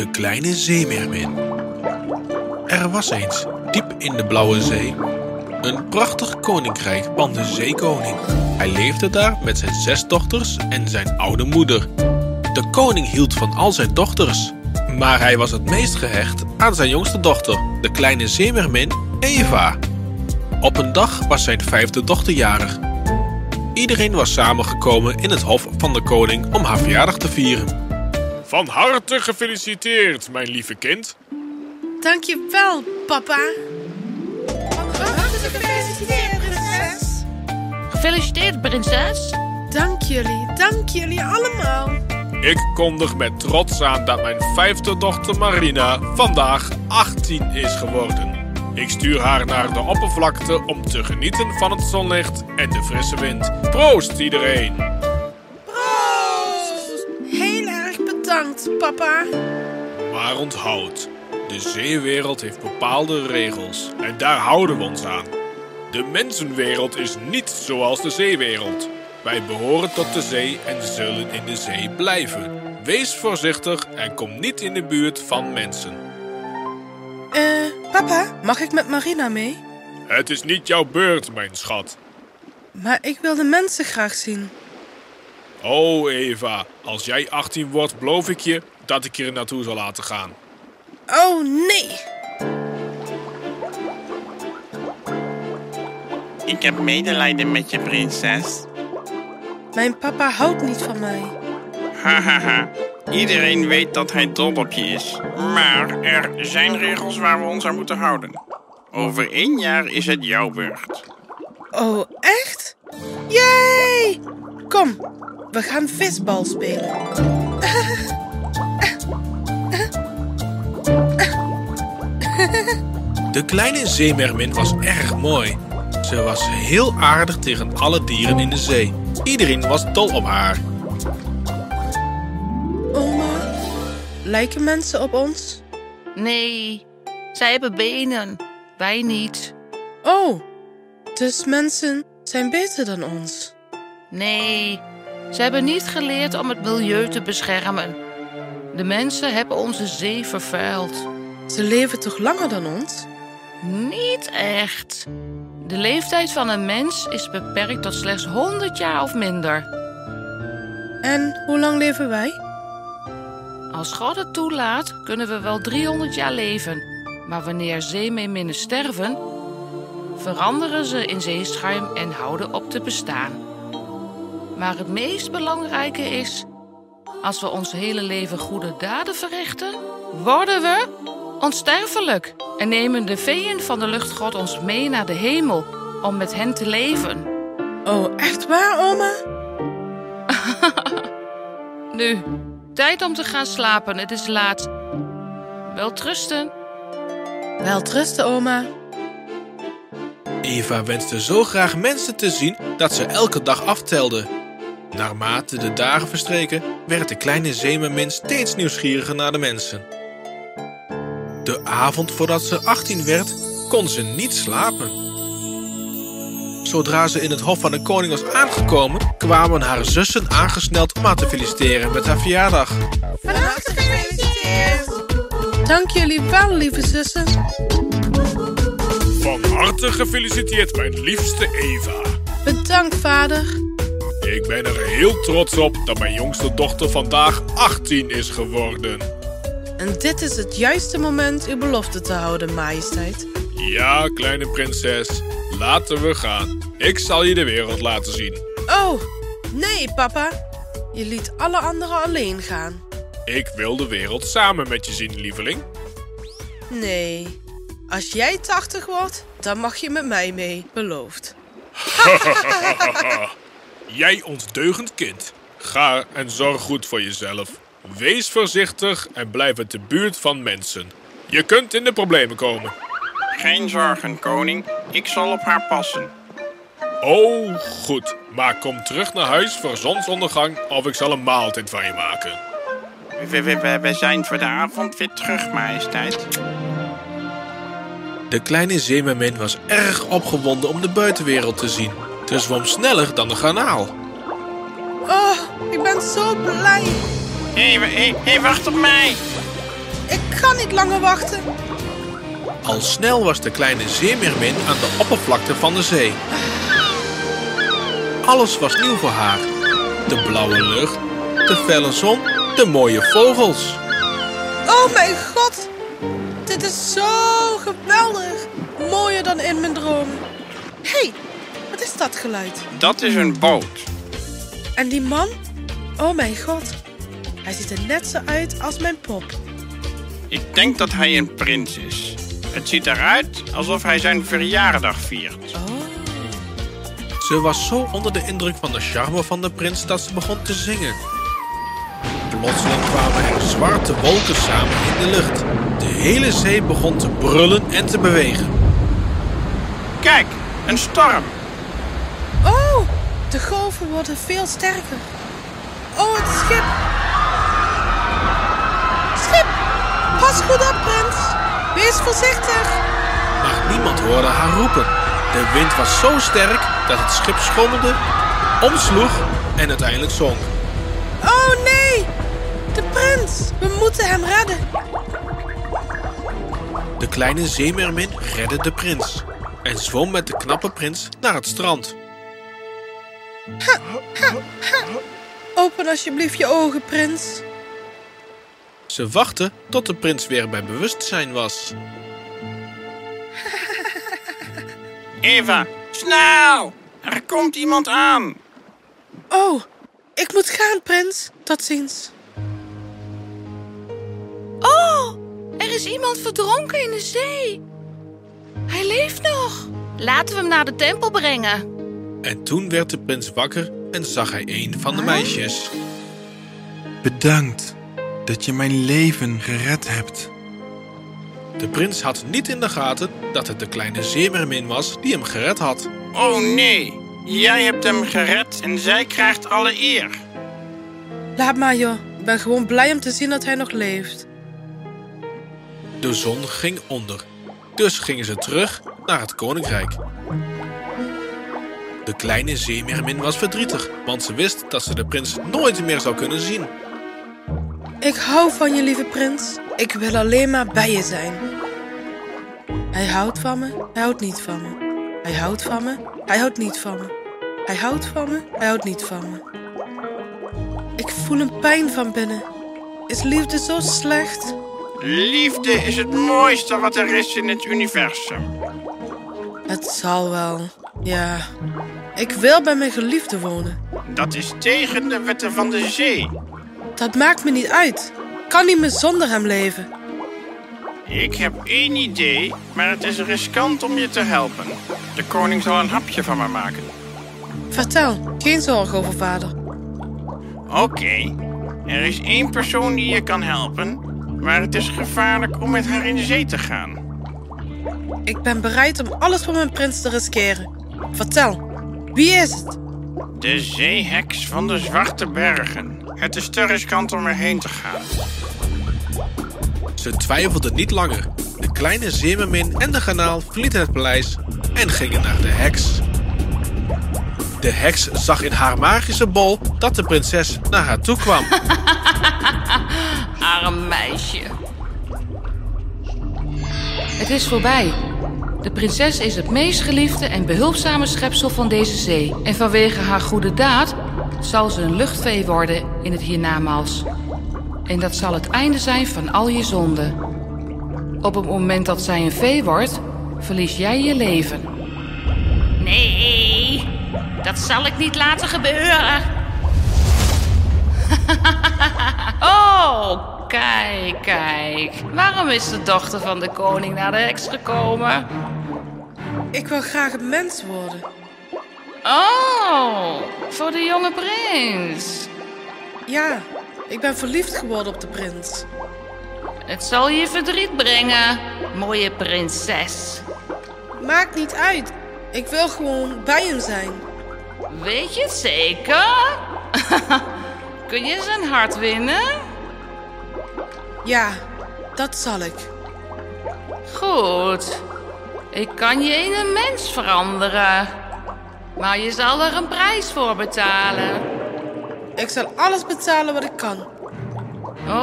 De kleine zeemeermin. Er was eens, diep in de blauwe zee, een prachtig koninkrijk van de zeekoning. Hij leefde daar met zijn zes dochters en zijn oude moeder. De koning hield van al zijn dochters, maar hij was het meest gehecht aan zijn jongste dochter, de kleine zeemeermin Eva. Op een dag was zijn vijfde dochter jarig. Iedereen was samengekomen in het hof van de koning om haar verjaardag te vieren. Van harte gefeliciteerd, mijn lieve kind. Dank je wel, papa. Gefeliciteerd, prinses. Gefeliciteerd, prinses. Dank jullie, dank jullie allemaal. Ik kondig met trots aan dat mijn vijfde dochter Marina vandaag 18 is geworden. Ik stuur haar naar de oppervlakte om te genieten van het zonlicht en de frisse wind. Proost iedereen! Bedankt, papa. Maar onthoud, de zeewereld heeft bepaalde regels en daar houden we ons aan. De mensenwereld is niet zoals de zeewereld. Wij behoren tot de zee en zullen in de zee blijven. Wees voorzichtig en kom niet in de buurt van mensen. Eh, papa, mag ik met Marina mee? Het is niet jouw beurt, mijn schat. Maar ik wil de mensen graag zien. Oh, Eva, als jij 18 wordt, beloof ik je dat ik je er naartoe zal laten gaan. Oh, nee. Ik heb medelijden met je, prinses. Mijn papa houdt niet van mij. Hahaha. Iedereen weet dat hij dol op je is. Maar er zijn regels waar we ons aan moeten houden. Over één jaar is het jouw beurt. Oh, echt? Yay! Kom, we gaan visbal spelen. De kleine zeemermin was erg mooi. Ze was heel aardig tegen alle dieren in de zee. Iedereen was dol op haar. Oma, lijken mensen op ons? Nee, zij hebben benen. Wij niet. Oh, dus mensen zijn beter dan ons. Nee, ze hebben niet geleerd om het milieu te beschermen. De mensen hebben onze zee vervuild. Ze leven toch langer dan ons? Niet echt. De leeftijd van een mens is beperkt tot slechts 100 jaar of minder. En hoe lang leven wij? Als God het toelaat, kunnen we wel 300 jaar leven. Maar wanneer zeemeerminnen sterven, veranderen ze in zeeschuim en houden op te bestaan. Maar het meest belangrijke is, als we ons hele leven goede daden verrichten, worden we onsterfelijk en nemen de veeën van de luchtgod ons mee naar de hemel om met hen te leven. Oh, echt waar, oma? Nu, tijd om te gaan slapen, het is laat. Wel trusten. Wel trusten, oma. Eva wenste zo graag mensen te zien dat ze elke dag aftelde. Naarmate de dagen verstreken, werd de kleine zeemermin steeds nieuwsgieriger naar de mensen. De avond voordat ze 18 werd, kon ze niet slapen. Zodra ze in het hof van de koning was aangekomen, kwamen haar zussen aangesneld om haar te feliciteren met haar verjaardag. Van harte gefeliciteerd. Dank jullie wel, lieve zussen. Van harte gefeliciteerd, mijn liefste Eva. Bedankt, vader. Ik ben er heel trots op dat mijn jongste dochter vandaag 18 is geworden. En dit is het juiste moment uw belofte te houden, majesteit. Ja, kleine prinses, laten we gaan. Ik zal je de wereld laten zien. Oh, nee, papa. Je liet alle anderen alleen gaan. Ik wil de wereld samen met je zien, lieveling. Nee. Als jij 80 wordt, dan mag je met mij mee, beloofd. Jij ondeugend kind. Ga en zorg goed voor jezelf. Wees voorzichtig en blijf uit de buurt van mensen. Je kunt in de problemen komen. Geen zorgen, koning. Ik zal op haar passen. Oh, goed. Maar kom terug naar huis voor zonsondergang of ik zal een maaltijd van je maken. We, we, we, we zijn voor de avond weer terug, majesteit. De kleine zeemermin was erg opgewonden om de buitenwereld te zien. Ze zwom sneller dan een garnaal. Oh, ik ben zo blij. Hé, hey, hey, hey, wacht op mij. Ik kan niet langer wachten. Al snel was de kleine zeemeermin aan de oppervlakte van de zee. Alles was nieuw voor haar. De blauwe lucht, de felle zon, de mooie vogels. Oh mijn god. Dit is zo geweldig. Mooier dan in mijn. Hé, hey, wat is dat geluid? Dat is een boot. En die man? Oh mijn god. Hij ziet er net zo uit als mijn pop. Ik denk dat hij een prins is. Het ziet eruit alsof hij zijn verjaardag viert. Oh. Ze was zo onder de indruk van de charme van de prins dat ze begon te zingen. Plotseling kwamen er zwarte wolken samen in de lucht. De hele zee begon te brullen en te bewegen. Kijk, een storm. De golven worden veel sterker. Oh, het schip. Schip, pas goed op, prins. Wees voorzichtig. Maar niemand hoorde haar roepen. De wind was zo sterk dat het schip schommelde, omsloeg en uiteindelijk zonk. Oh nee, de prins. We moeten hem redden. De kleine zeemermin redde de prins en zwom met de knappe prins naar het strand. Open alsjeblieft je ogen, prins. Ze wachtte tot de prins weer bij bewustzijn was. Eva, snel! Er komt iemand aan. Oh, ik moet gaan, prins. Tot ziens. Oh, er is iemand verdronken in de zee. Hij leeft nog. Laten we hem naar de tempel brengen. En toen werd de prins wakker en zag hij een van de meisjes. Bedankt dat je mijn leven gered hebt. De prins had niet in de gaten dat het de kleine zeemermin was die hem gered had. Oh nee, jij hebt hem gered en zij krijgt alle eer. Laat maar, joh. Ik ben gewoon blij om te zien dat hij nog leeft. De zon ging onder. Dus gingen ze terug naar het koninkrijk. De kleine zeemermin was verdrietig, want ze wist dat ze de prins nooit meer zou kunnen zien. Ik hou van je, lieve prins. Ik wil alleen maar bij je zijn. Hij houdt van me, hij houdt niet van me. Hij houdt van me, hij houdt niet van me. Hij houdt van me, hij houdt niet van me. Ik voel een pijn van binnen. Is liefde zo slecht? Liefde is het mooiste wat er is in het universum. Het zal wel. Ja. Ik wil bij mijn geliefde wonen. Dat is tegen de wetten van de zee. Dat maakt me niet uit. Kan niet meer zonder hem leven. Ik heb één idee, maar het is riskant om je te helpen. De koning zal een hapje van me maken. Vertel, geen zorgen over vader. Oké, er is één persoon die je kan helpen, maar het is gevaarlijk om met haar in de zee te gaan. Ik ben bereid om alles voor mijn prins te riskeren. Vertel, wie is het? De zeeheks van de Zwarte Bergen. Het is te riskant om erheen te gaan. Ze twijfelden niet langer. De kleine zeemermin en de kanaal verlieten het paleis en gingen naar de heks. De heks zag in haar magische bol dat de prinses naar haar toe kwam. Arm meisje. Het is voorbij. De prinses is het meest geliefde en behulpzame schepsel van deze zee. En vanwege haar goede daad zal ze een luchtvee worden in het hiernamaals. En dat zal het einde zijn van al je zonden. Op het moment dat zij een vee wordt, verlies jij je leven. Nee, dat zal ik niet laten gebeuren. oh, kijk, kijk. Waarom is de dochter van de koning naar de heks gekomen? Ik wil graag een mens worden. Oh, voor de jonge prins. Ja, ik ben verliefd geworden op de prins. Het zal je verdriet brengen, mooie prinses. Maakt niet uit. Ik wil gewoon bij hem zijn. Weet je het zeker? Kun je zijn hart winnen? Ja, dat zal ik. Goed. Ik kan je in een mens veranderen. Maar je zal er een prijs voor betalen. Ik zal alles betalen wat ik kan.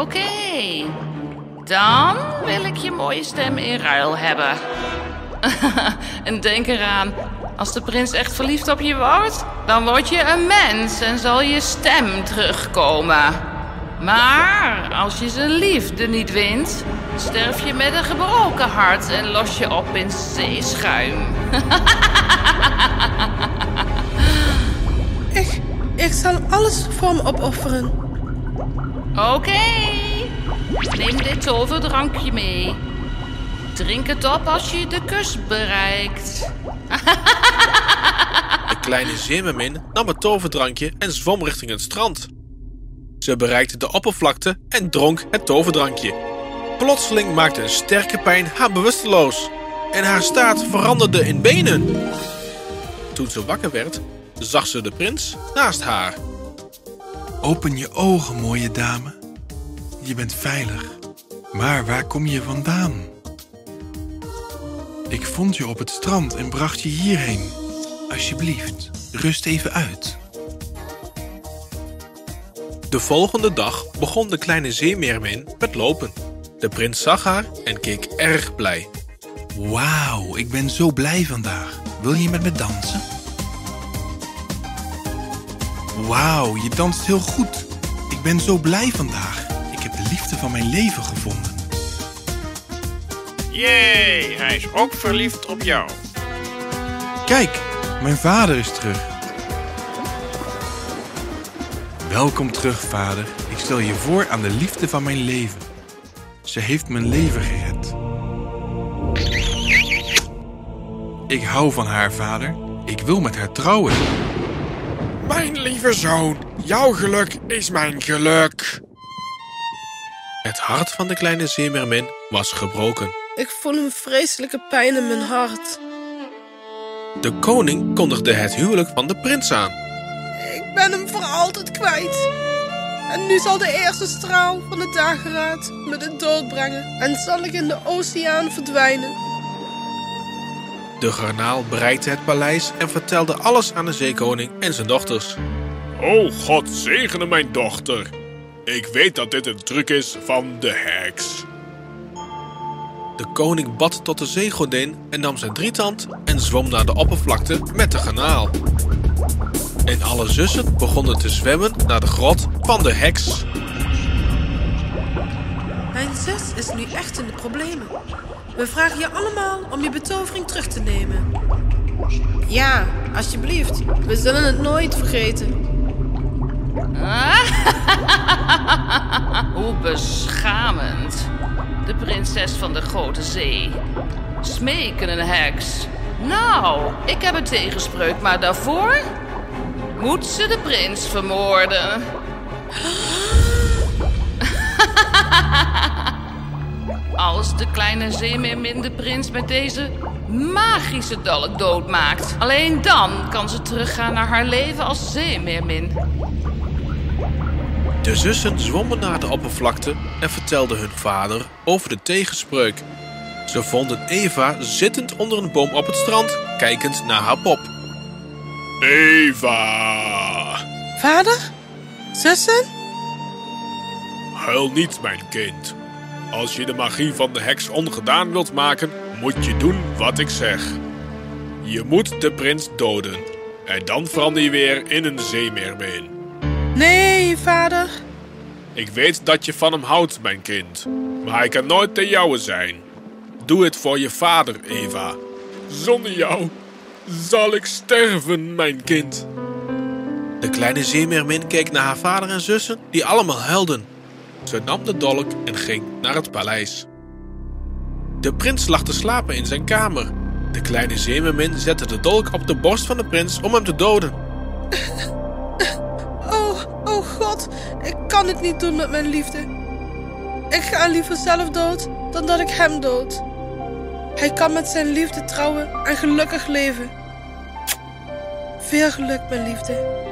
Oké. Dan wil ik je mooie stem in ruil hebben. en denk eraan, als de prins echt verliefd op je wordt, dan word je een mens en zal je stem terugkomen. Maar als je zijn liefde niet wint, sterf je met een gebroken hart en los je op in zeeschuim. Ik, ik zal alles voor hem opofferen. Oké, neem dit toverdrankje mee. Drink het op als je de kust bereikt. De kleine zeemermin nam het toverdrankje en zwom richting het strand. Ze bereikte de oppervlakte en dronk het toverdrankje. Plotseling maakte een sterke pijn haar bewusteloos en haar staat veranderde in benen. Toen ze wakker werd, zag ze de prins naast haar. Open je ogen, mooie dame. Je bent veilig. Maar waar kom je vandaan? Ik vond je op het strand en bracht je hierheen. Alsjeblieft, rust even uit. De volgende dag begon de kleine zeemeermin met lopen. De prins zag haar en keek erg blij. Wauw, ik ben zo blij vandaag. Wil je met me dansen? Wauw, je danst heel goed. Ik ben zo blij vandaag. Ik heb de liefde van mijn leven gevonden. Jee, hij is ook verliefd op jou. Kijk, mijn vader is terug. Welkom terug, vader. Ik stel je voor aan de liefde van mijn leven. Ze heeft mijn leven gered. Ik hou van haar, vader. Ik wil met haar trouwen. Mijn lieve zoon, jouw geluk is mijn geluk. Het hart van de kleine zeemeermin was gebroken. Ik voel een vreselijke pijn in mijn hart. De koning kondigde het huwelijk van de prins aan. Ik ben hem voor altijd kwijt. En nu zal de eerste straal van de dageraad me de dood brengen. En zal ik in de oceaan verdwijnen. De garnaal bereikte het paleis en vertelde alles aan de zeekoning en zijn dochters. Oh, God zegene mijn dochter. Ik weet dat dit een truc is van de heks. De koning bad tot de zeegodin en nam zijn drietand en zwom naar de oppervlakte met de garnaal. En alle zussen begonnen te zwemmen naar de grot van de heks. Mijn zus is nu echt in de problemen. We vragen je allemaal om je betovering terug te nemen. Ja, alsjeblieft. We zullen het nooit vergeten. Hoe beschamend. De prinses van de Grote Zee. Smeken een heks. Nou, ik heb een tegenspreuk, maar daarvoor moet ze de prins vermoorden. Als de kleine zeemeermin de prins met deze magische dolk doodmaakt. Alleen dan kan ze teruggaan naar haar leven als zeemeermin. De zussen zwommen naar de oppervlakte en vertelden hun vader over de tegenspreuk. Ze vonden Eva zittend onder een boom op het strand, kijkend naar haar pop. Eva! Vader? Zussen? Huil niet, mijn kind. Als je de magie van de heks ongedaan wilt maken, moet je doen wat ik zeg. Je moet de prins doden. En dan verander je weer in een zeemeermin. Nee, vader. Ik weet dat je van hem houdt, mijn kind. Maar hij kan nooit de jouwe zijn. Doe het voor je vader, Eva. Zonder jou zal ik sterven, mijn kind. De kleine zeemeermin keek naar haar vader en zussen, die allemaal huilden. Ze nam de dolk en ging naar het paleis. De prins lag te slapen in zijn kamer. De kleine zeemeermin zette de dolk op de borst van de prins om hem te doden. Oh, oh God. Ik kan het niet doen met mijn liefde. Ik ga liever zelf dood dan dat ik hem dood. Hij kan met zijn liefde trouwen en gelukkig leven. Veel geluk, mijn liefde.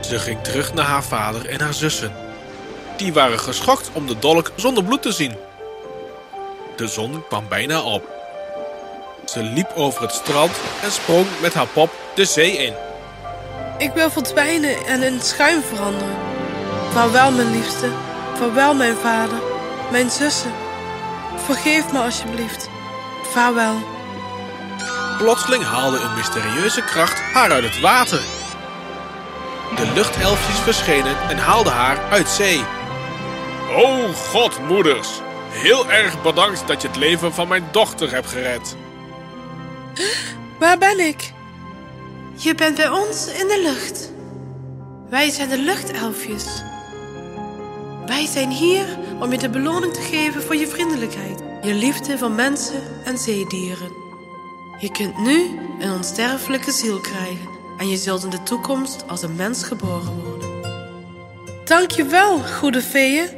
Ze ging terug naar haar vader en haar zussen. Die waren geschokt om de dolk zonder bloed te zien. De zon kwam bijna op. Ze liep over het strand en sprong met haar pop de zee in. Ik wil verdwijnen en in schuim veranderen. Vaarwel, mijn liefste. Vaarwel, mijn vader. mijn zussen. Vergeef me alsjeblieft. Vaarwel. Plotseling haalde een mysterieuze kracht haar uit het water. De luchtelfjes verschenen en haalden haar uit zee. Oh god, moeders. Heel erg bedankt dat je het leven van mijn dochter hebt gered. Waar ben ik? Je bent bij ons in de lucht. Wij zijn de luchtelfjes. Wij zijn hier om je de beloning te geven voor je vriendelijkheid, je liefde voor mensen en zeedieren. Je kunt nu een onsterfelijke ziel krijgen en je zult in de toekomst als een mens geboren worden. Dank je wel, goede feeën.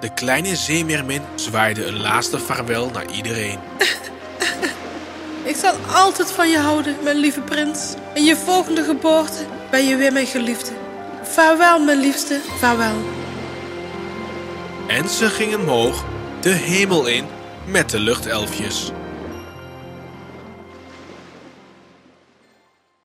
De kleine zeemeermin zwaaide een laatste vaarwel naar iedereen. Ik zal altijd van je houden, mijn lieve prins. In je volgende geboorte ben je weer mijn geliefde. Vaarwel, mijn liefste, vaarwel. En ze gingen omhoog, de hemel in, met de luchtelfjes.